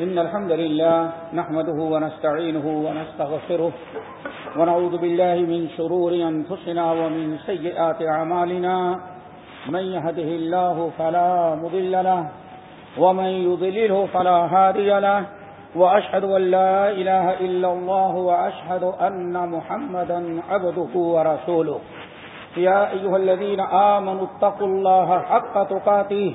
إن الحمد لله نحمده ونستعينه ونستغفره ونعوذ بالله من شرور أنفسنا ومن سيئات أعمالنا من يهده الله فلا مضل له ومن يضلله فلا هادي له وأشهد أن لا إله إلا الله وأشهد أن محمدا عبده ورسوله يا أيها الذين آمنوا اتقوا الله حق تقاته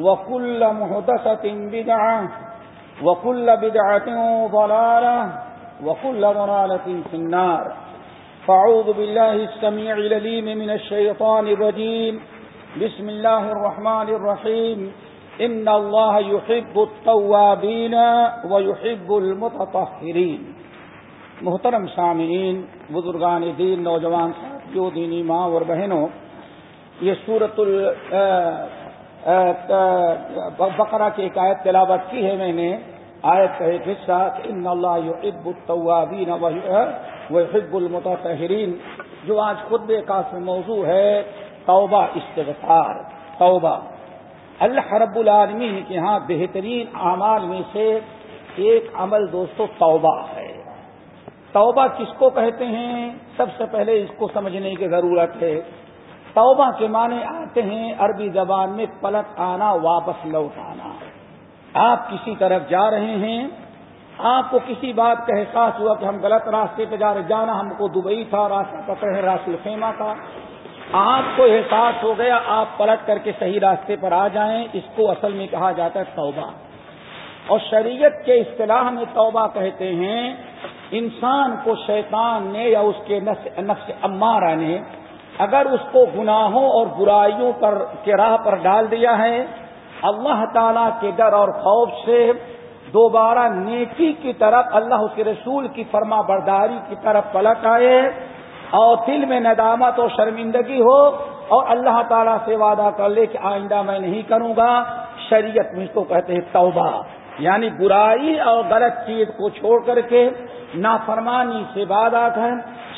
وكل محدثة بدعة وكل بدعة ضلالة وكل ضلالة في النار فاعوذ بالله السميع لليم من الشيطان الرجيم بسم الله الرحمن الرحيم إن الله يحب التوابين ويحب المتطهرين محترم سامعین، بزرگان دین، نوجوان ساتھیوں، دینی ماں اور بہنوں، یہ سورت بقرہ کی ایک آیت تلاوت کی ہے میں نے، آیت کا ایک حصہ ان اللہ عب الطوابین و حب المتحرین جو آج خود کا موضوع ہے، توبہ استغفار، توبہ۔ اللہ رب العالمین کے ہاں بہترین اعمال میں سے ایک عمل دوستو توبہ ہے۔ توبہ کس کو کہتے ہیں؟ سب سے پہلے اس کو سمجھنے کی ضرورت ہے۔ توبہ کے معنی آتے ہیں، عربی زبان میں پلٹ آنا، واپس لوٹ آنا۔ آپ کسی طرف جا رہے ہیں، آپ کو کسی بات کا احساس ہوا کہ ہم غلط راستے پہ جا رہے، جانا ہم کو دبئی تھا، راستہ پکڑ ہے راس الخیمہ کا آپ کو احساس ہو گیا، آپ پلٹ کر کے صحیح راستے پر آ جائیں، اس کو اصل میں کہا جاتا ہے توبہ۔ اور شریعت کے اصطلاح میں توبہ کہتے ہیں، انسان کو شیطان نے یا اس کے نفس امارہ نے اگر اس کو گناہوں اور برائیوں پر کے راہ پر ڈال دیا ہے، اللہ تعالی کے ڈر اور خوف سے دوبارہ نیکی کی طرف، اللہ کے رسول کی فرما برداری کی طرف پلٹ آئے اور دل میں ندامت اور شرمندگی ہو اور اللہ تعالیٰ سے وعدہ کر لے کہ آئندہ میں نہیں کروں گا۔ شریعت میں اس کو کہتے ہیں توبہ یعنی برائی اور غلط چیز کو چھوڑ کر کے نافرمانی سے وعدہ کر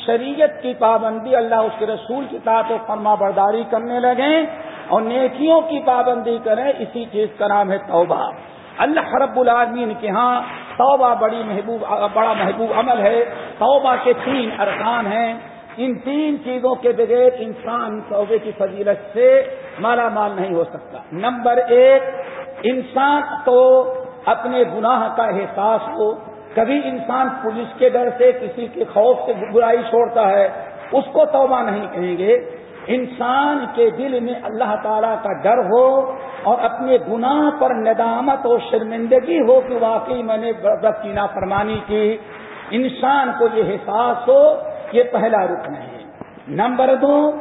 شریعت کی پابندی اللہ اس کے رسول کی طاعت و فرما برداری کرنے لگیں اور نیکیوں کی پابندی کریں، اسی چیز کا نام ہے توبہ۔ اللہ رب العالمین کے ہاں توبہ بڑی محبوب، بڑا محبوب عمل ہے۔ توبہ کے تین ارکان ہیں۔ ان تین چیزوں کے بغیر انسان توبے کی فضیلت سے مالا مال نہیں ہو سکتا۔ نمبر ایک، انسان تو اپنے گناہ کا احساس ہو کبھی انسان پولیس کے ڈر سے کسی کے خوف سے برائی چھوڑتا ہے، اس کو توبہ نہیں کہیں گے۔ انسان کے دل میں اللہ تعالیٰ کا ڈر ہو اور اپنے گناہ پر ندامت اور شرمندگی ہو کہ واقعی میں نے رب کی نافرمانی کی۔ انسان کو یہ احساس ہو، یہ پہلا رکن ہے۔ نمبر دو،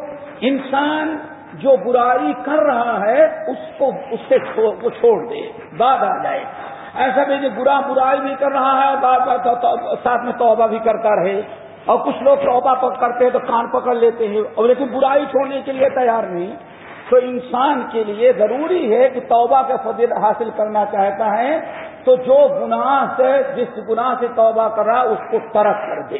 انسان جو برائی کر رہا ہے، اس کو، اس سے چھوڑ دے۔ بعد آ جائے۔ ایسا بھی جو برا برائی بھی کر رہا ہے ساتھ میں توبہ بھی کرتا رہے۔ اور کچھ لوگ توبہ کرتے ہیں تو کان پکڑ لیتے ہیں۔ اور لیکن برائی چھوڑنے کے لیے تیار نہیں۔ تو انسان کے لیے ضروری ہے کہ توبہ کا فضل حاصل کرنا چاہتا ہے۔ تو جو گناہ سے جس گناہ سے توبہ کر رہا اس کو ترک کر دے۔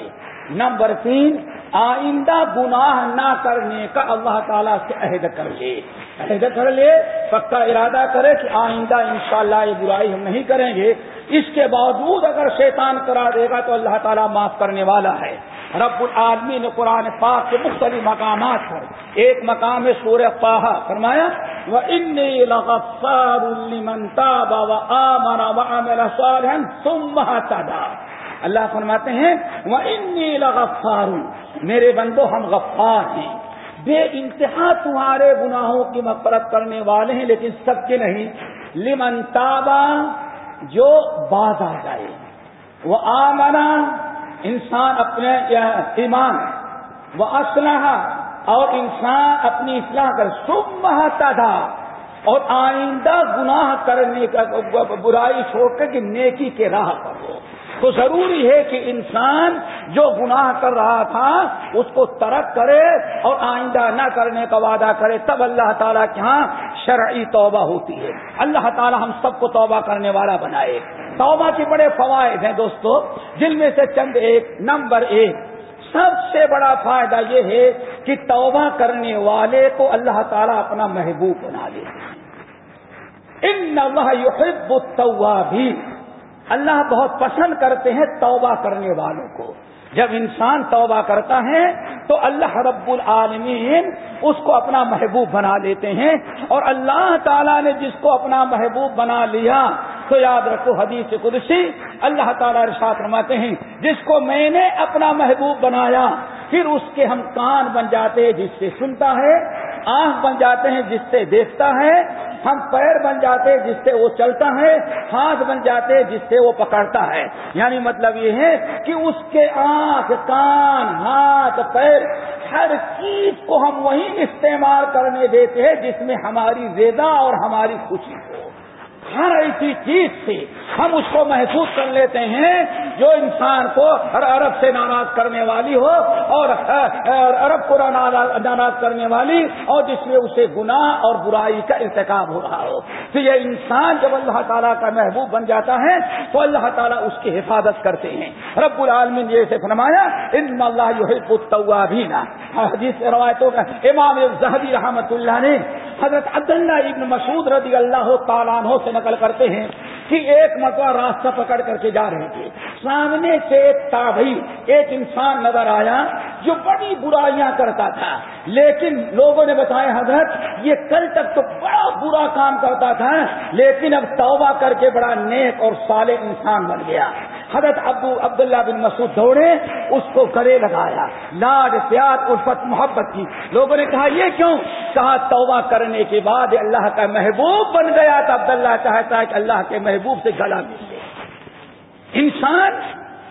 نمبر تین آئندہ گناہ نہ کرنے کا اللہ تعالیٰ سے عہد کر لے۔ عہد کر لے، پکا ارادہ کرے کہ آئندہ انشاءاللہ یہ برائی ہم نہیں کریں گے۔ اس کے باوجود اگر شیطان کرا دے گا تو اللہ تعالیٰ معاف کرنے والا ہے۔ رب العالمی نے قرآن پاک کے مختلف مقامات پر، ایک مقام ہے سورہ پاہا فرمایا وہ ان لغفار لمن تاب وآمن وعمل صالحا ثم اهتدى۔ اللہ فرماتے ہیں وہ غفار میرے بندو، ہم غفار ہیں۔ بے انتہا تمہارے گناہوں کی مفرت کرنے والے ہیں، لیکن سب کے نہیں۔ لمن تابا جو باز آ جائے۔ وہ آمنا انسان اپنے ایمان۔ وہ اسلحہ اور انسان اپنی اصلاح کر۔ سب مہتا تھا اور آئندہ گناہ کرنے کا، برائی چھوڑ کر کہ نیکی کے راہ پر ہو۔ تو ضروری ہے کہ انسان جو گناہ کر رہا تھا، اس کو ترک کرے اور آئندہ نہ کرنے کا وعدہ کرے، تب اللہ تعالیٰ کے ہاں شرعی توبہ ہوتی ہے۔ اللہ تعالیٰ ہم سب کو توبہ کرنے والا بنائے۔ توبہ کے بڑے فوائد ہیں دوستو، جن میں سے چند ایک۔ نمبر ایک، سب سے بڑا فائدہ یہ ہے کہ توبہ کرنے والے کو اللہ تعالیٰ اپنا محبوب بنا دے۔ ان اللہ یحب التوابین۔ اللہ بہت پسند کرتے ہیں توبہ کرنے والوں کو۔ جب انسان توبہ کرتا ہے تو اللہ رب العالمین اس کو اپنا محبوب بنا لیتے ہیں اور اللہ تعالیٰ نے جس کو اپنا محبوب بنا لیا، تو یاد رکھو حدیث قدسی، اللہ تعالیٰ ارشاد رماتے ہیں، جس کو میں نے اپنا محبوب بنایا، پھر اس کے ہم کان بن جاتے ہیں، جس سے سنتا ہے آنکھ بن جاتے ہیں جس سے دیکھتا ہے، ہم پیر بن جاتے ہیں جس سے وہ چلتا ہے، ہاتھ بن جاتے ہیں جس سے وہ پکڑتا ہے۔ یعنی مطلب یہ ہے کہ اس کے آنکھ، کان، ہاتھ، پیر، ہر چیز کو ہم وہیں استعمال کرنے دیتے ہیں جس میں ہماری زیادہ اور ہماری خوشی ہو۔ ہر ایسی چیز سے ہم اس کو محسوس کر لیتے ہیں جو انسان کو ہر عرب سے ناراض کرنے والی ہو اور عرب کو ناراض کرنے والی اور جس میں اسے گناہ اور برائی کا ارتکاب ہو رہا ہو۔ تو یہ انسان جب اللہ تعالیٰ کا محبوب بن جاتا ہے تو اللہ تعالیٰ اس کی حفاظت کرتے ہیں۔ رب العالمین یہ سے فرمایا، ان اللہ بھی نا جس روایتوں کا امام زہبی رحمت اللہ نے حضرت عبداللہ ابن مسعود رضی اللہ تعالیٰ عنہ سے نقل کرتے ہیں کہ ایک مرتبہ راستہ پکڑ کر کے جا رہے تھے۔ سامنے سے ایک تابعی، ایک انسان نظر آیا جو بڑی برائیاں کرتا تھا۔ لیکن لوگوں نے بتایا، حضرت، یہ کل تک تو بڑا برا کام کرتا تھا، لیکن اب توبہ کر کے بڑا نیک اور صالح انسان بن گیا۔ حضرت ابو عبداللہ بن مسعود دوڑے، اس کو گلے لگایا۔ لاڈ پیار، الفت، محبت کی۔ لوگوں نے کہا، یہ کیوں؟ کہا، توبہ کرنے کے بعد اللہ کا محبوب بن گیا تو عبداللہ چاہتا ہے کہ اللہ کے محبوب سے گلا مل انسان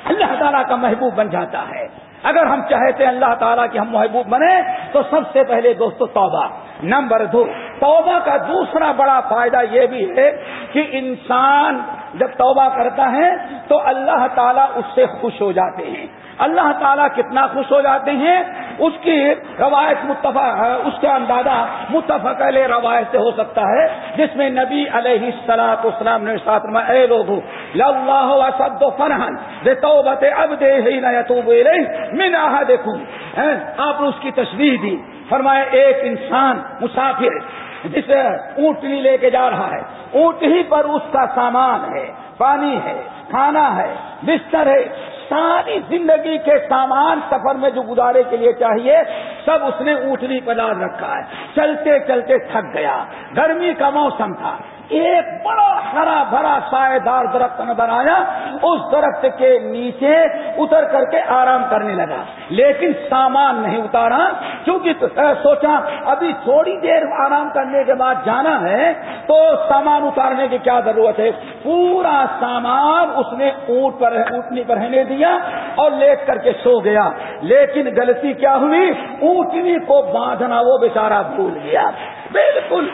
اللہ تعالیٰ کا محبوب بن جاتا ہے۔ اگر ہم چاہتے ہیں اللہ تعالیٰ کی ہم محبوب بنے تو سب سے پہلے دوستو توبہ۔ نمبر دو، توبہ کا دوسرا بڑا فائدہ یہ بھی ہے کہ انسان جب توبہ کرتا ہے، تو اللہ تعالیٰ اس سے خوش ہو جاتے ہیں۔ اللہ تعالیٰ کتنا خوش ہو جاتے ہیں؟ اس کی روایت متفق، اس کا اندازہ متفق علیہ روایت سے ہو سکتا ہے، جس میں نبی علیہ السلاط اسلام نے ساتھ میں اے لوگ اللہ اسد و فرحن دے توبت اب دے ہی نہ تو میں نہ دیکھوں آپ نے اس کی تشریح دی۔ فرمایا، ایک انسان مسافر جسے اونٹنی لے کے جا رہا ہے، اونٹ ہی پر اس کا سامان ہے، پانی ہے، کھانا ہے، بستر ہے۔ ساری زندگی کے سامان سفر میں جو گزارے کے لیے چاہیے، سب اس نے اونٹنی پدار رکھا ہے۔ چلتے چلتے تھک گیا۔ گرمی کا موسم تھا۔ ایک بڑا ہرا بھرا سائے دار درخت نظر آیا اس درخت کے نیچے اتر کر کے آرام کرنے لگا۔ لیکن سامان نہیں اتارا، کیونکہ سوچا، ابھی تھوڑی دیر آرام کرنے کے بعد جانا ہے، تو سامان اتارنے کی کیا ضرورت ہے؟ پورا سامان اس نے اونٹ پر، اونٹنی پر رہنے دیا اور لیٹ کر کے سو گیا۔ لیکن غلطی کیا ہوئی؟ اونٹنی کو باندھنا وہ بیچارہ بھول گیا۔ بالکل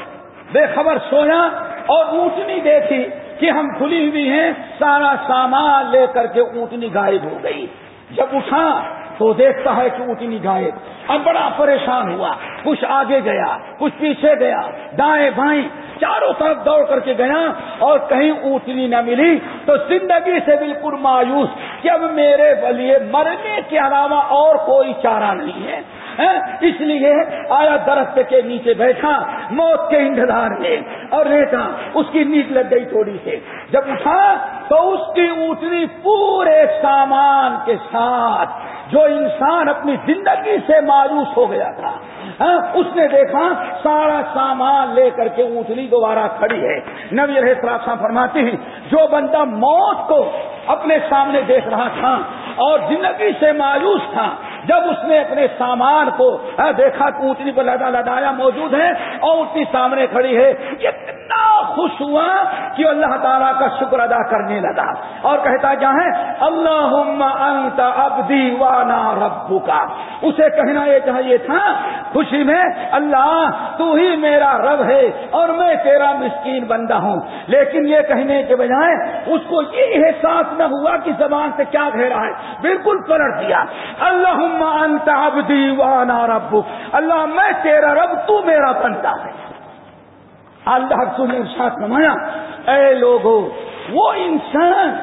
بے خبر سویا۔ اور اونٹنی دیکھی کہ ہم کھلی ہوئی ہیں، سارا سامان لے کر کے اونٹنی غائب ہو گئی۔ جب اٹھا تو دیکھتا ہے کہ اونٹنی غائب۔ اب بڑا پریشان ہوا۔ کچھ آگے گیا، کچھ پیچھے گیا۔ دائیں بائیں چاروں طرف دوڑ کر کے گیا اور کہیں اونٹنی نہ ملی تو زندگی سے بالکل مایوس کہ اب میرے لیے مرنے کے علاوہ اور کوئی چارہ نہیں ہے۔ اس لیے آیا درخت کے نیچے بیٹھا، موت کے انتظار میں۔ اور ریتا، اس کی نیند لگ گئی تھوڑی سے جب اٹھا تو اس کی اونٹنی پورے سامان کے ساتھ جو انسان اپنی زندگی سے مایوس ہو گیا تھا ہاں، اس نے دیکھا سارا سامان لے کر کے اونٹنی دوبارہ کھڑی ہے۔ نوی رہے فرماتے ہیں، جو بندہ موت کو اپنے سامنے دیکھ رہا تھا اور زندگی سے مایوس تھا جب اس نے اپنے سامان کو دیکھا کہ اونٹنی کو لدا لدایا موجود ہے اور اونٹنی سامنے کھڑی ہے، یہ خوش ہوا کہ اللہ تعالیٰ کا شکر ادا کرنے لگا اور کہتا کیا ہے اللہ انت ابدی وانا ربو کا اسے کہنا یہ چاہیے تھا، خوشی میں، اللہ، تو ہی میرا رب ہے اور میں تیرا مسکین بندہ ہوں۔ لیکن یہ کہنے کے بجائے، اس کو یہ احساس نہ ہوا کہ زبان سے کیا گھیرا ہے۔ بالکل پلٹ دیا۔ اللہ انت ابدی وانا ربو اللہ، میں تیرا رب، تو میرا بندہ ہے۔ اللہ نے ارشاد نمایا اے لوگو، وہ انسان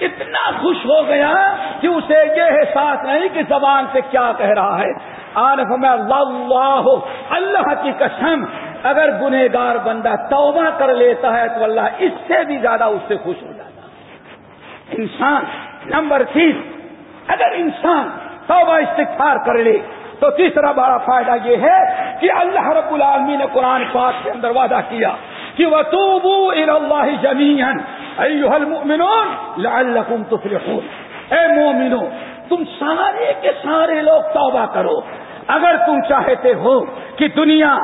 اتنا خوش ہو گیا کہ اسے یہ احساس نہیں کہ زبان سے کیا کہہ رہا ہے۔ آنف میں اللہ اللہ کی قسم، اگر گنہ گار بندہ توبہ کر لیتا ہے تو اللہ اس سے بھی زیادہ اس سے خوش ہو جاتا انسان، نمبر تیس اگر انسان توبہ استغفار کر لے تو تیسرا بڑا فائدہ یہ ہے کہ اللہ رب العالمین نے قرآن پاک کے اندر وعدہ کیا کہ وہ اے مومنو تم سارے کے سارے لوگ توبہ کرو۔ اگر تم چاہتے ہو کہ دنیا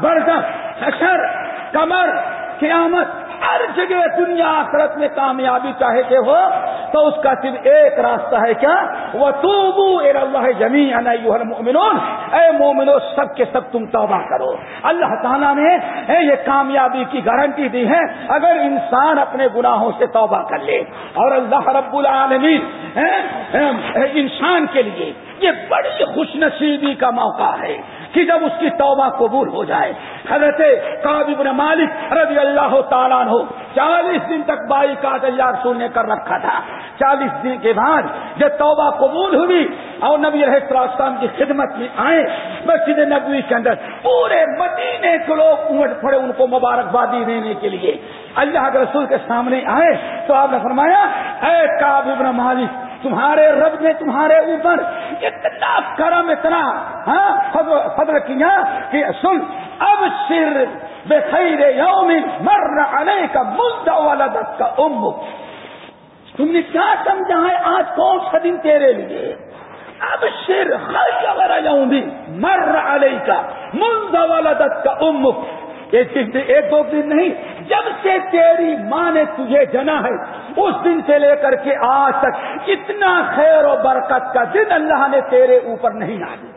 برکت حشر کمر قیامت ہر جگہ دنیا آخرت میں کامیابی چاہتے ہو، تو اس کا صرف ایک راستہ ہے کیا؟ وہ تو اللہ زمین اے مومنو، سب کے سب تم توبہ کرو۔ اللہ تعالیٰ نے ہاں، یہ کامیابی کی گارنٹی دی ہے۔ اگر انسان اپنے گناہوں سے توبہ کر لے، اور اللہ رب العالمین ہاں، ہاں، انسان کے لیے یہ بڑی خوش نصیبی کا موقع ہے۔ کہ جب اس کی توبہ قبول ہو جائے۔ حضرت ابن مالک رضی اللہ تعالیٰ ہو چالیس دن تک بائی کا تیار سننے کر رکھا تھا۔ چالیس دن کے بعد جب توبہ قبول ہوئی اور نبی السلام کی خدمت میں آئے، مسجد نبوی کے اندر پورے مدینے کے لوگ امٹ پڑے ان کو مبارکبادی دینے کے لیے۔ اللہ کے رسول کے سامنے آئے تو آپ نے فرمایا، اے کاب ابن مالک تمہارے رب نے تمہارے اوپر اتنا کرم، اتنا ہاں فضل کیا کہ سن اب سر بے خیر یوم مر رہے کا ملتا والا دت کا ام۔ تم نے کیا سمجھا ہے آج کون سا دن تیرے لیے؟ اب سر خیر یوم مر رہے کا ملتا والا دت کا ام ایک دو دن نہیں، جب سے تیری ماں نے تجھے جنا ہے اس دن سے لے کر کے آج تک اتنا خیر و برکت کا دن اللہ نے تیرے اوپر نہیں آ دیا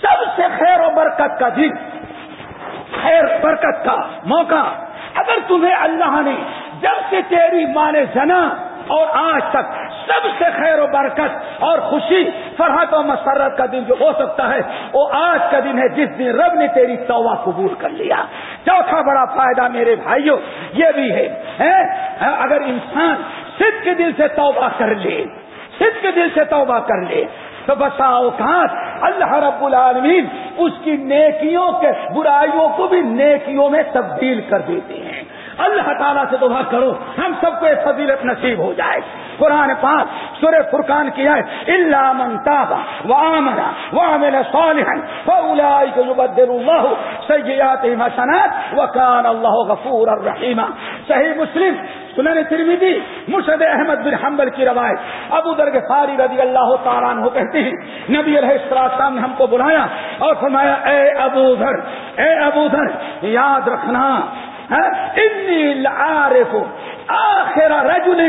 سب سے خیر و برکت کا دن، خیر برکت کا موقع۔ اگر تمہیں اللہ نے جب سے تیری ماں نے جنا اور آج تک سب سے خیر و برکت اور خوشی فرحت و مسرت کا دن جو ہو سکتا ہے، وہ آج کا دن ہے جس دن رب نے تیری توبہ قبول کر لیا۔ چوتھا بڑا فائدہ میرے بھائیوں، یہ بھی ہے اگر انسان صرف کے دل سے توبہ کر لے صرف کے دل سے توبہ کر لے، تو بسا اوقات اللہ رب العالمین اس کی نیکیوں کے برائیوں کو بھی نیکیوں میں تبدیل کر دیتے ہیں۔ اللہ تعالیٰ سے دعا کرو، ہم سب کو فضیلت نصیب ہو جائے۔ قرآن پاک سر فرقان کیا ہے اللہ من تابا وآمنا وعمل صالحا فأولئك يبدل الله سيئاتهم حسنات وكان الله غفورا رحيما صحیح مسلم، سنن ترمیدی مرشد احمد بن حنبل کی روایت، ابو در فاری رضی اللہ تعالیٰ عنہ کہتے ہیں، نبی علیہ السلام نے ہم کو بلایا اور فرمایا، اے ابو ذر، اے ابو ذر، یاد رکھنا ہاں، انی العارف آخر رجل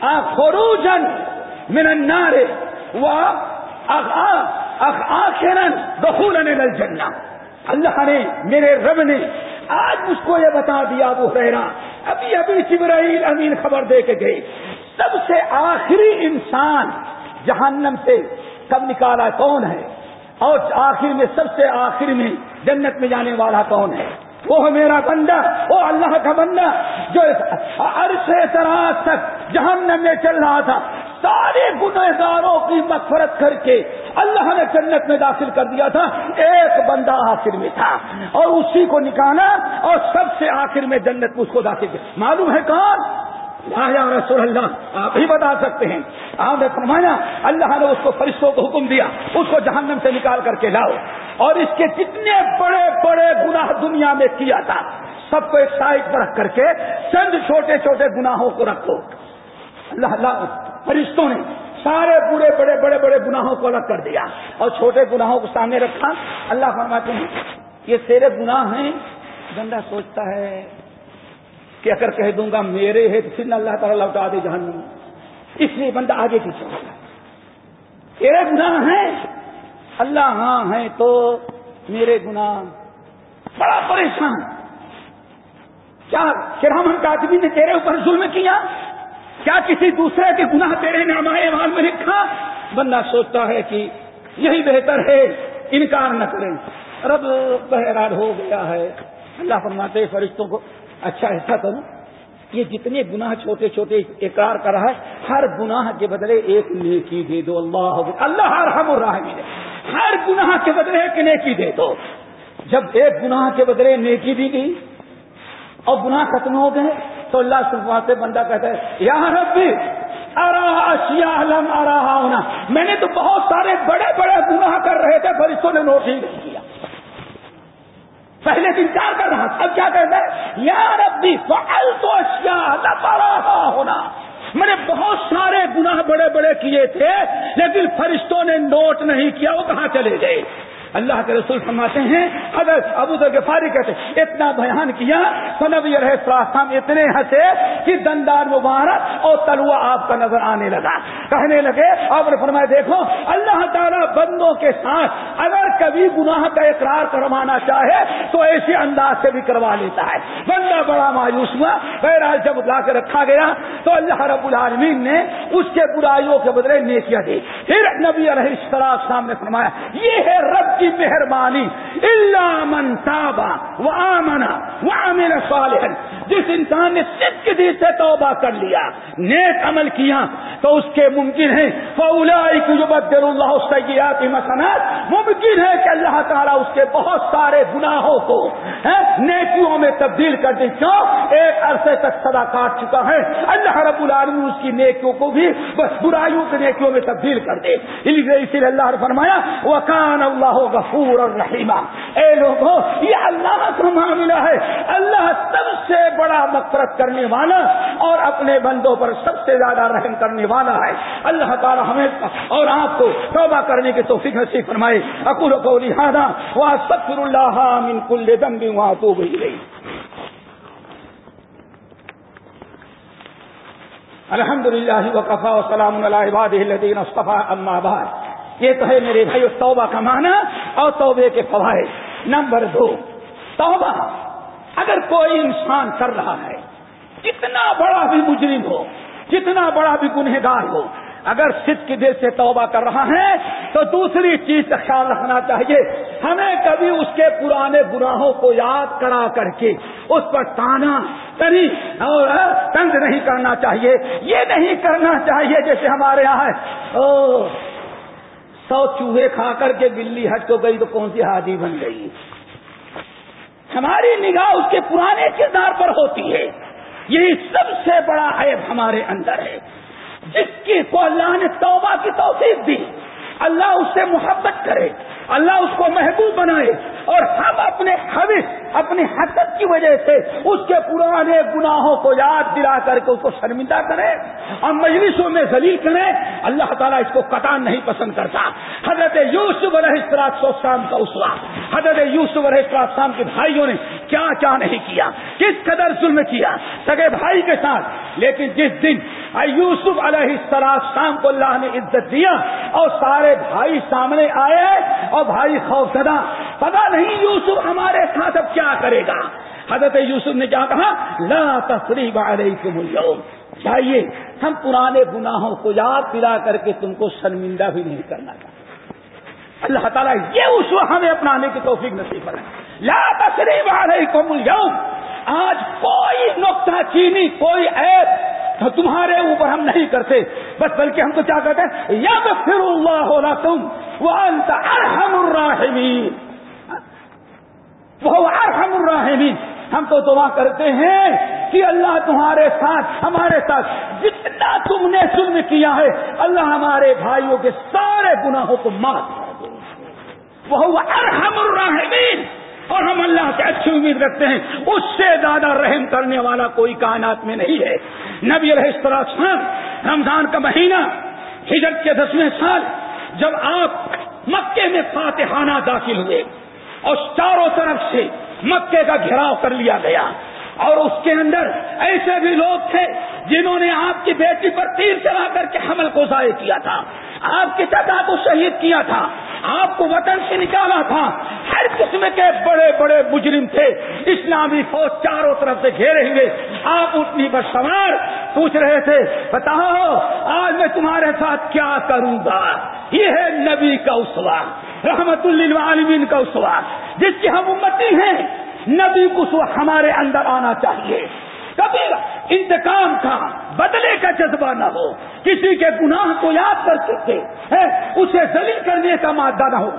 خروجا من النار و آخرا دخولا الجنہ۔ اللہ نے میرے رب نے آج مجھ کو یہ بتا دیا، ابو حیرا ابھی ابھی جبرائیل امین خبر دے کے گئے سب سے آخری انسان جہنم سے کب نکالا کون ہے؟ اور آخر میں سب سے آخر میں جنت میں جانے والا کون ہے؟ وہ میرا بندہ، وہ اللہ کا بندہ جو عرصے تراج تک جہنم میں چل رہا تھا، سارے گنہگاروں کی مغفرت کر کے اللہ نے جنت میں داخل کر دیا تھا، ایک بندہ آخر میں تھا۔ اور اسی کو نکالا اور سب سے آخر میں جنت میں اس کو داخل کیا۔ معلوم ہے کون؟ یا رسول اللہ، آپ ہی بتا سکتے ہیں۔ آپ نے فرمایا، اللہ نے اس کو فرشتوں کو حکم دیا، اس کو جہنم سے نکال کر کے لاؤ۔ اور اس کے جتنے بڑے بڑے گناہ دنیا میں کیا تھا، سب کو ایک سائڈ پر رکھ کر کے چند چھوٹے چھوٹے گناہوں کو رکھو۔ اللہ اللہ، فرشتوں نے سارے پورے بڑے بڑے بڑے گناہوں کو الگ کر دیا۔ اور چھوٹے گناہوں کو سامنے رکھا۔ اللہ فرماتے ہیں، یہ تیرے گناہ ہیں۔ بندہ سوچتا ہے کہ اگر کہہ دوں گا میرے ہے تو پھر اللہ تعالیٰ لوٹا دے جہنم۔ اس لیے بندہ آگے کی سوچتا تیرے گناہ ہیں؟ اللہ ہاں ہیں تو میرے گناہ۔ بڑا پریشان۔ کیا شرامن کاتبی نے تیرے اوپر ظلم کیا؟ کیا کسی دوسرے کے گناہ تیرے نامائے مان میں لکھا بندہ سوچتا ہے کہ یہی بہتر ہے، انکار نہ کریں۔ رب بہراد ہو گیا ہے۔ اللہ فرماتے فرشتوں کو اچھا ایسا کروں یہ جتنے گناہ چھوٹے چھوٹے اقرار کر رہا ہے، ہر گناہ کے بدلے ایک نیکی دے دو، اللہ اللہ ہر ہم راہ ہر گناہ کے بدلے ایک نیکی دے دو۔ جب ایک گناہ کے بدلے نیکی دی گئی اور گناہ ختم ہو گئے، تو اللہ سے بندہ کہتا ہے یہاں ربی اشیا علم رہا ہونا میں نے تو بہت سارے بڑے بڑے گناہ کر رہے تھے، فرشتوں نے نوٹ ہی نہیں کیا۔ پہلے دن چار کر رہا اب کیا کہتا ہے؟ یار ربی فعل تو اشیا رہا ہونا۔ میں نے بہت سارے گناہ بڑے بڑے کیے تھے، لیکن فرشتوں نے نوٹ نہیں کیا، وہ کہاں چلے گئے؟ اللہ کے رسول فرماتے ہیں اگر ابو غفاری کہتے اتنا بیان کیا تو نبی السلام اتنے ہنسے کہ دندار مبارک اور تلوا آپ کا نظر آنے لگا۔ کہنے لگے، آپ نے فرمایا، دیکھو، اللہ تعالیٰ بندوں کے ساتھ اگر کبھی گناہ کا اقرار کروانا چاہے تو ایسے انداز سے بھی کروا لیتا ہے۔ بندہ بڑا مایوس ہوا بہرحال جب لا کے رکھا گیا تو اللہ رب العالمین نے اس کے برائیوں کے بدلے نیکیاں دی۔ پھر نبی علیہ السلام نے فرمایا، یہ ہے رب کی مہربانی اللہ من تابا وہ آمنا وہ امین صالحا۔ جس انسان نے سکھ دل سے توبہ کر لیا، نیک عمل کیا، تو اس کے ممکن ہے اللہ سیاتی مسنت ممکن ہے کہ اللہ تعالیٰ اس کے بہت سارے گناہوں کو نیکیوں میں تبدیل کر دے۔ کیوں؟ ایک عرصے تک سدا کاٹ چکا ہے۔ اللہ رب العالمین اس کی نیکیوں کو بھی، بس برائیوں کے نیکیوں میں تبدیل کر دے۔ اسی لیے اللہ نے فرمایا وہ کان اللہ غفور اور رحیمہ اے لوگوں، یہ اللہ کا معاملہ ہے۔ اللہ سب سے بڑا مفرت کرنے والا اور اپنے بندوں پر سب سے زیادہ رحم کرنے والا ہے۔ اللہ تعالیٰ ہمیں اور آپ کو توبہ کرنے کی توفیق نصیب فرمائے۔ اکول کو لہٰذا وہاں سکر اللہ من کل دم بھی وہاں تو بھی گئی الحمد للہ وقفا وسلام الدین صفا اما بعد۔ یہ تو ہے میرے بھائی، توبہ کا معنی اور توبے کے فوائد۔ نمبر دو، توبہ۔ اگر کوئی انسان کر رہا ہے کتنا بڑا بھی مجرم ہو، جتنا بڑا بھی گنہگار ہو، اگر سکھ کے دل سے توبہ کر رہا ہے، تو دوسری چیز کا خیال رکھنا چاہیے۔ ہمیں کبھی اس کے پرانے گناہوں کو یاد کرا کر کے اس پر تانا اور تنگ نہیں کرنا چاہیے۔ یہ نہیں کرنا چاہیے جیسے ہمارے یہاں ہے۔ او سو چوہے کھا کر کے بلی ہٹ کو گئی تو کون سی حاجی بن گئی؟ ہماری نگاہ اس کے پرانے کردار پر ہوتی ہے۔ یہی سب سے بڑا عیب ہمارے اندر ہے۔ جس کی کو اللہ نے توبہ کی توفیق دی، اللہ اس سے محبت کرے۔ اللہ اس کو محبوب بنائے اور ہم اپنے حوث اپنی حسد کی وجہ سے اس کے پرانے گناہوں کو یاد دلا کر کے اس کو شرمندہ کریں اور مجلسوں میں ذلیل کریں۔ اللہ تعالیٰ اس کو قطان نہیں پسند کرتا۔ حضرت یوسف علیہ السلام کا اسوا حضرت یوسف علیہ السلام کے بھائیوں نے کیا کیا نہیں کیا؟ کس قدر ظلم کیا؟ سگے بھائی کے ساتھ۔ لیکن جس دن یوسف علیہ السلام کو اللہ نے عزت دیا اور سارے بھائی سامنے آئے اور بھائی خوف زدہ پتا نہیں یوسف ہمارے ساتھ اب کیا کرے گا۔ حضرت یوسف نے کیا کہا؟ لا تقریب علیکم اليوم۔ چاہیے ہم پرانے گناہوں کو یاد دلا کر کے تم کو شرمندہ بھی نہیں کرنا چاہتے۔ اللہ تعالیٰ یہ اس ہمیں اپنانے کی توفیق نصیب کرے لا تقریب علیکم اليوم۔ آج کوئی نقطہ چینی، کوئی ایپ تمہارے اوپر ہم نہیں کرتے۔ بس بلکہ ہم تو کیا کہتے ہیں؟ یا پھر اللہ ہونا تم وہ ارحم الراحمین۔ وہ ارحم الراحمین۔ ہم تو دعا کرتے ہیں کہ اللہ تمہارے ساتھ، ہمارے ساتھ جتنا تم نے ظلم کیا ہے، اللہ ہمارے بھائیوں کے سارے گناہوں کو معاف کر دے۔ وہ ارحم الراحمین۔ اور ہم اللہ سے اچھی امید رکھتے ہیں، اس سے زیادہ رحم کرنے والا کوئی کائنات میں نہیں ہے۔ نبی علیہ السلام رمضان کا مہینہ، ہجرت کے دسویں سال، جب آپ مکے میں فاتحانہ داخل ہوئے اور چاروں طرف سے مکے کا گھیراؤ کر لیا گیا۔ اور اس کے اندر ایسے بھی لوگ تھے جنہوں نے آپ کی بیٹی پر تیر چلا کر کے حمل کو ضائع کیا تھا۔ آپ کی چچا کو شہید کیا تھا۔ آپ کو وطن سے نکالا تھا۔ ہر قسم کے بڑے بڑے مجرم تھے۔ اسلامی فوج چاروں طرف سے گھیرے ہوئے۔ آپ اتنی پر سوار پوچھ رہے تھے، بتاؤ، آج میں تمہارے ساتھ کیا کروں گا؟ یہ ہے نبی کا اسوا رحمت اللہ کا اسوا جس کی ہم امتی ہیں۔ نبی کو ہمارے اندر آنا چاہیے۔ کبھی انتقام کا، بدلے کا جذبہ نہ ہو۔ کسی کے گناہ کو یاد کر سکتے اسے دلیل کرنے کا مادہ نہ ہو۔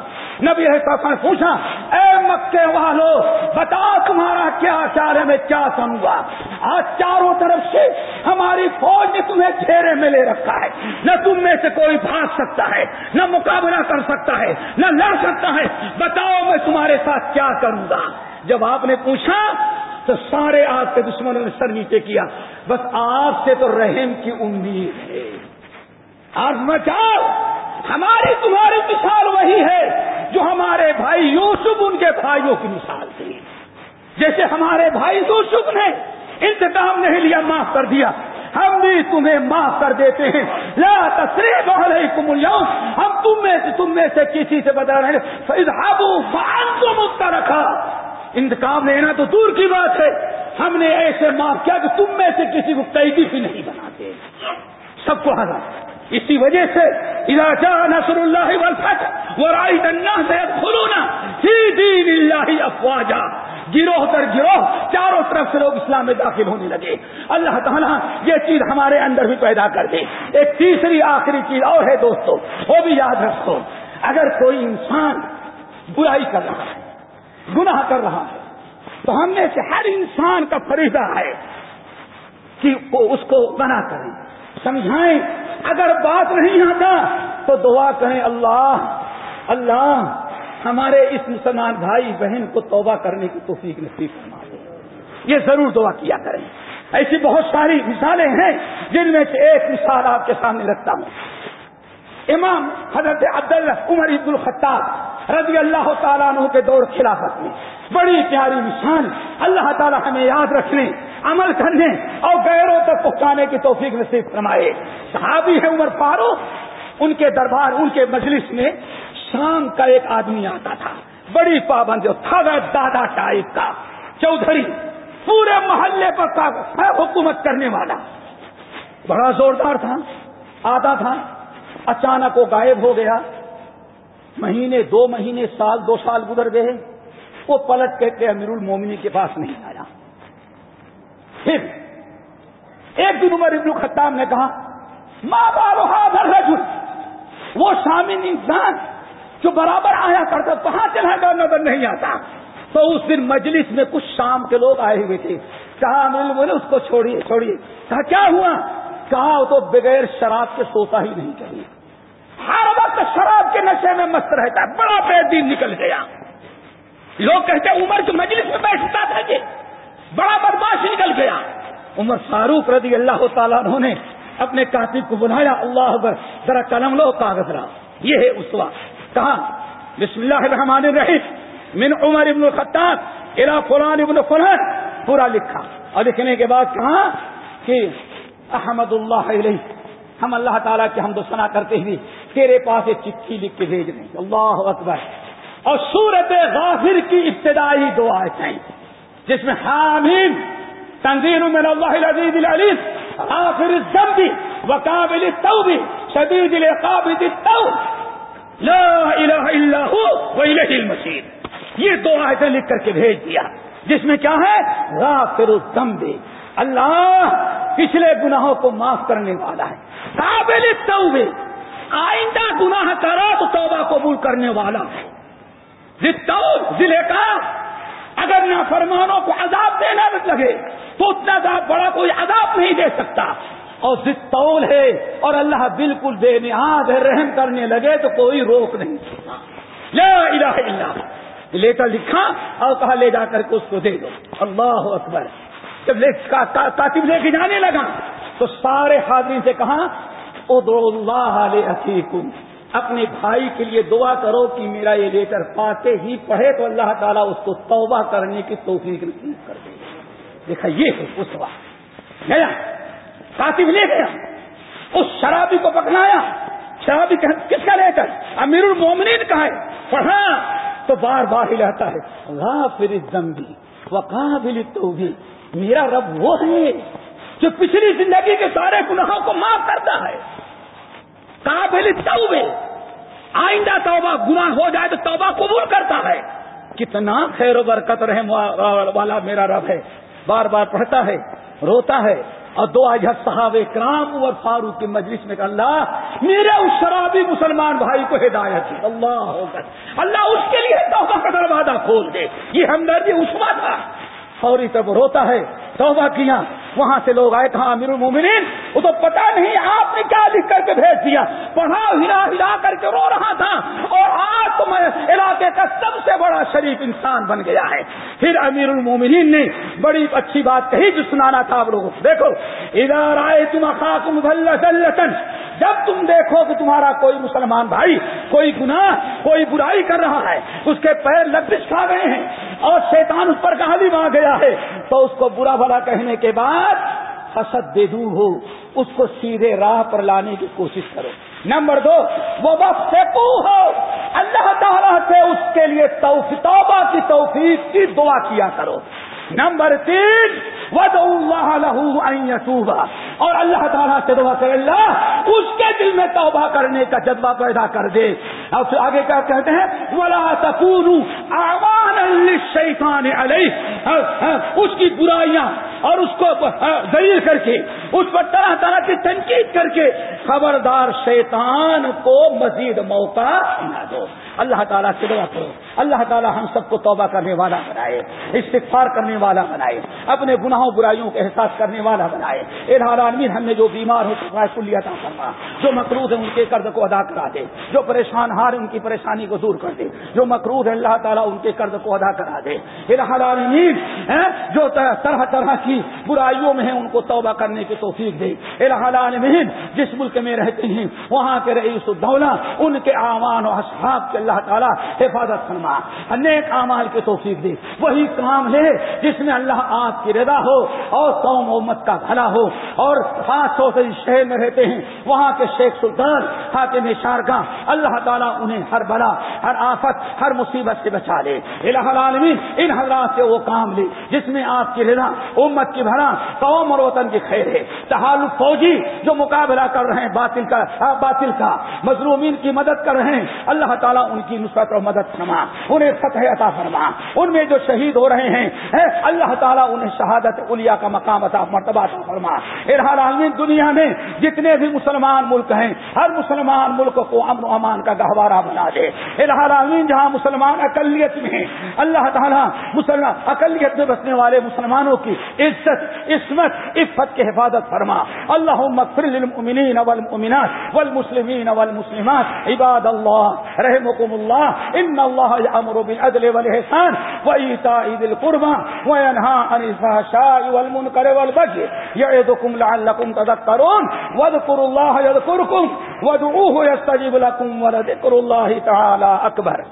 نبی نے پوچھا، اے مکے والو بتاؤ تمہارا کیا چار ہے؟ میں کیا سنوں گا؟ آج چاروں طرف سے ہماری فوج نے تمہیں گھیرے میں لے رکھا ہے۔ نہ تم میں سے کوئی بھاگ سکتا ہے، نہ مقابلہ کر سکتا ہے، نہ لڑ سکتا ہے۔ بتاؤ میں تمہارے ساتھ کیا کروں گا؟ جب آپ نے پوچھا تو سارے آپ کے دشمنوں نے سر نیچے کیا۔ بس آپ سے تو رحم کی امید ہے۔ آج مچاؤ ہماری تمہاری مثال وہی ہے جو ہمارے بھائی یوسف ان کے بھائیوں کی مثال تھی۔ جیسے ہمارے بھائی یوسف نے انتظام نہیں لیا، معاف کر دیا۔ ہم بھی تمہیں معاف کر دیتے ہیں۔ لا تصریف علیکم اليوم۔ ہم تم میں سے، تم میں سے کسی سے بتا رہے ہیں فانتم رکھا انتقام لینا تو دور کی بات ہے۔ ہم نے ایسے معاف کیا کہ تم میں سے کسی کو قیدی بھی نہیں بناتے۔ سب کو ہرا اسی وجہ سے علاقہ نصر اللہ وہ رائی دنیا سے کھلونا دین اللہ افواجا۔ گروہ در گروہ چاروں طرف سے لوگ اسلام میں داخل ہونے لگے۔ اللہ تعالیٰ یہ چیز ہمارے اندر بھی پیدا کر دے۔ ایک تیسری آخری چیز اور ہے دوستو، وہ بھی یاد رکھو۔ اگر کوئی انسان برائی کر رہا ہے گناہ کر رہا ہے۔ تو ہم نے سے ہر انسان کا فریضہ ہے کہ وہ اس کو بنا کریں سمجھائیں، اگر بات نہیں آتا تو دعا کریں، اللہ اللہ، ہمارے اس مسلمان بھائی بہن کو توبہ کرنے کی توفیق نصیب فرما دے۔ یہ ضرور دعا کیا کریں۔ ایسی بہت ساری مثالیں ہیں جن میں سے ایک مثال آپ کے سامنے رکھتا ہوں۔ امام حضرت عبداللہ عمر عبد الخطاب رضی اللہ تعالیٰ عنہ کے دور خلافت میں۔ بڑی پیاری مثال اللہ تعالیٰ ہمیں یاد رکھنے، عمل کرنے اور غیروں تک پہنچانے کی توفیق نصیب فرمائے۔ صحابی ہے عمر فاروق۔ ان کے دربار، ان کے مجلس میں شام کا ایک آدمی آتا تھا۔ بڑی پابند تھا دادا ٹائپ کا چودھری، پورے محلے پر حکومت کرنے والا۔ بڑا زوردار تھا آتا تھا۔ اچانک وہ غائب ہو گیا۔ مہینے، دو مہینے، سال، دو سال گزر گئے وہ پلٹ کہتے امیر المومنی کے پاس نہیں آیا۔ پھر ایک دن عمر ابن خطاب نے کہا ماں رجل وہ شامل انسان جو برابر آیا کرتا کہاں چلا گیا، نظر نہیں آتا۔ تو اس دن مجلس میں کچھ شام کے لوگ آئے ہوئے تھے۔ کہا مل بولے اس کو چھوڑیے چھوڑیے۔ کہا، کیا ہوا؟ کہا، وہ تو بغیر شراب کے سوتا ہی نہیں چاہیے شراب کے نشے میں مست رہتا ہے، بڑا بے دن نکل گیا۔ لوگ کہتے عمر کی مجلس میں بیٹھتا تھا جی۔ بڑا بدماش نکل گیا۔ عمر فاروق رضی اللہ تعالیٰ نے اپنے کاتب کو بلایا، اللہ ذرا قلم لو، کاغذ رہا یہ ہے اسوا کہا، بسم اللہ الرحمن الرحیم۔ من عمر ابن الخطاب الى فلان ابن فلان۔ پورا لکھا۔ اور لکھنے کے بعد کہا کہ احمد اللہ علیہ ہم اللہ تعالیٰ کے ہم سنا کرتے ہوئے تیرے پاس ایک چٹھی لکھ کے بھیج دیں۔ اللہ اکبر۔ اور سورت غافر کی ابتدائی دعا چاہیں جس میں حامین تنظیم میں اللہ العزیز العلیز غافر الزم وقابل التوب، شدید العقاب التوب، لا الہ الا ہو وإلہ المسیر یہ دو آیتیں لکھ کر کے بھیج دیا، جس میں کیا ہے؟ غافر الزم اللہ پچھلے گناہوں کو معاف کرنے والا ہے۔ قابل توبے آئندہ گناہ کرو تو توبہ قبول کرنے والا ہے۔ ضلع کا اگر نافرمانوں کو عذاب دینا لگے، تو اتنا بڑا کوئی عذاب نہیں دے سکتا۔ اور ستول ہے، اور اللہ بالکل بے نیاد ہے، رحم کرنے لگے تو کوئی روک نہیں۔ لا الہ الا لے کر لکھا اور کہا، لے جا کر کے اس کو دے دو۔ اللہ اکبر۔ جب کاتب لے کے جانے لگا، تو سارے حاضرین سے کہا ادو اللہ علیہ اپنے بھائی کے لیے دعا کرو کہ میرا یہ لیٹر پاتے ہی پڑھے تو اللہ تعالیٰ اس کو توبہ کرنے کی توفیق نصیب کر دے۔ دیکھا، یہ ہے اس وقت۔ گیا کاتب لے گیا، اس شرابی کو پکڑایا شرابی کس کا لے کر امیر المومنین کا ہے۔ پڑھا ہاں، تو بار بار ہی رہتا ہے اللہ پھر زمبی وقابل تو بھی میرا رب وہ ہے جو پچھلی زندگی کے سارے گناہوں کو معاف کرتا ہے۔ قابل توبے آئندہ توبہ گناہ ہو جائے تو توبہ قبول کرتا ہے۔ کتنا خیر و برکت رہے والا میرا رب ہے۔ بار بار پڑھتا ہے، روتا ہے۔ اور دو آج صحاب کرام اور فاروق کی مجلس میں اللہ، میرے اس شرابی مسلمان بھائی کو ہدایت دی اللہ ہوگا اللہ اس کے لیے توبہ کا دروازہ کھول دے۔ یہ ہمدردی عثما تھا فوری تب روتا ہے، توبہ کیا وہاں سے لوگ آئے، کہاں؟ امیر المومنین، وہ تو پتا نہیں آپ نے کیا لکھ کر کے بھیج دیا۔ پڑھا، ہلا ہلا کر کے رو رہا تھا۔ اور آج تو میں علاقے کا سب سے بڑا شریف انسان بن گیا ہے۔ پھر امیر المومنین نے بڑی اچھی بات کہی جو سنانا تھا آپ لوگوں کو۔ دیکھو ادھر آئے تم خاصم جب تم دیکھو کہ تمہارا کوئی مسلمان بھائی کوئی گناہ، کوئی برائی کر رہا ہے، اس کے پیر لگش کھا گئے ہیں اور شیطان اس پر کہا بھی گیا ہے، تو اس کو برا بھلا کہنے کے بعد حسد بے دور ہو اس کو سیدھے راہ پر لانے کی کوشش کرو۔ نمبر دو وہ بس ہو اللہ تعالیٰ سے اس کے لیے توبہ کی توفیق کی دعا کیا کرو۔ نمبر تین اللہ اور اللہ تعالیٰ سے دعا کر اللہ، اس کے دل میں توبہ کرنے کا جذبہ پیدا کر دے۔ اور پھر آگے کیا کہتے ہیں؟ ولا تکون آوان شیطان علیہ اس کی برائیاں اور اس کو ذلیل کر کے، اس پر طرح طرح کی تنقید کر کے خبردار شیطان کو مزید موقع نہ دو۔ اللہ تعالیٰ سے دعا کرو۔ اللہ تعالیٰ ہم سب کو توبہ کرنے والا بنائے، استغفار کرنے والا بنائے، اپنے گناہوں برائیوں کا احساس کرنے والا بنائے۔ عالمین ہم نے جو بیمار ہو چکا ہے کلیہ کرنا جو مقروض ہے ان کے قرض کو ادا کرا دے۔ جو پریشان ہار ان کی پریشانی کو دور کر دے۔ جو مقروض ہے اللہ تعالیٰ ان کے قرض کو ادا کرا دے۔ العالمین جو طرح طرح کی برائیوں میں ہیں، ان کو توبہ کرنے کی توفیق دے۔ العالمین جس ملک میں رہتے ہیں، وہاں کے رئیس الدولہ، ان کے اعوان و اصحاب کے اللہ تعالیٰ حفاظت فرما۔ نیک اعمال کی توفیق دے۔ وہی کام ہے جس میں اللہ آپ کی رضا ہو۔ اور قوم امت کا بھلا ہو اور خاص طور سے شہر میں رہتے ہیں۔ وہاں کے شیخ سلطان، حاکم شارگاہ، اللہ تعالیٰ انہیں ہر بلا، ہر آفت، ہر مصیبت سے بچا لے۔ الہ العالمین، ان حضرات سے وہ کام لے، جس میں آپ کی رضا، امت کی بھلا، قوم اور وطن کی خیر ہے۔ تحالف فوجی جو مقابلہ کر رہے ہیں، باطل کا باطل کا، مظلومین کی مدد کر رہے ہیں، اللہ تعالیٰ ان کی نصرت اور مدد فرما، انہیں فتح عطا فرما۔ ان میں جو شہید ہو رہے ہیں اللہ تعالیٰ انہیں شہادت الیا کا مقام عطا مرتبہ عطا فرما۔ ارحال عالمین دنیا میں جتنے بھی مسلمان ملک ہیں، ہر مسلمان ملک کو امن و امان کا گہوارہ بنا دے۔ ارحال عالمین جہاں مسلمان اقلیت میں ہیں، اللہ تعالیٰ مسلمان اقلیت میں بسنے والے مسلمانوں کی عزت، عصمت، عفت کی حفاظت فرما۔ اللہ مغفر للمؤمنین والمؤمنات والمسلمین والمسلمات۔ عباد اللہ رحمكم الله إن الله يأمر بالعدل والإحسان وإيتاء ذي القربى وينهى عن الفحشاء والمنكر والبغي يعظكم لعلكم تذكرون واذكروا الله يذكركم وادعوه يستجب لكم ولذكر الله تعالى أكبر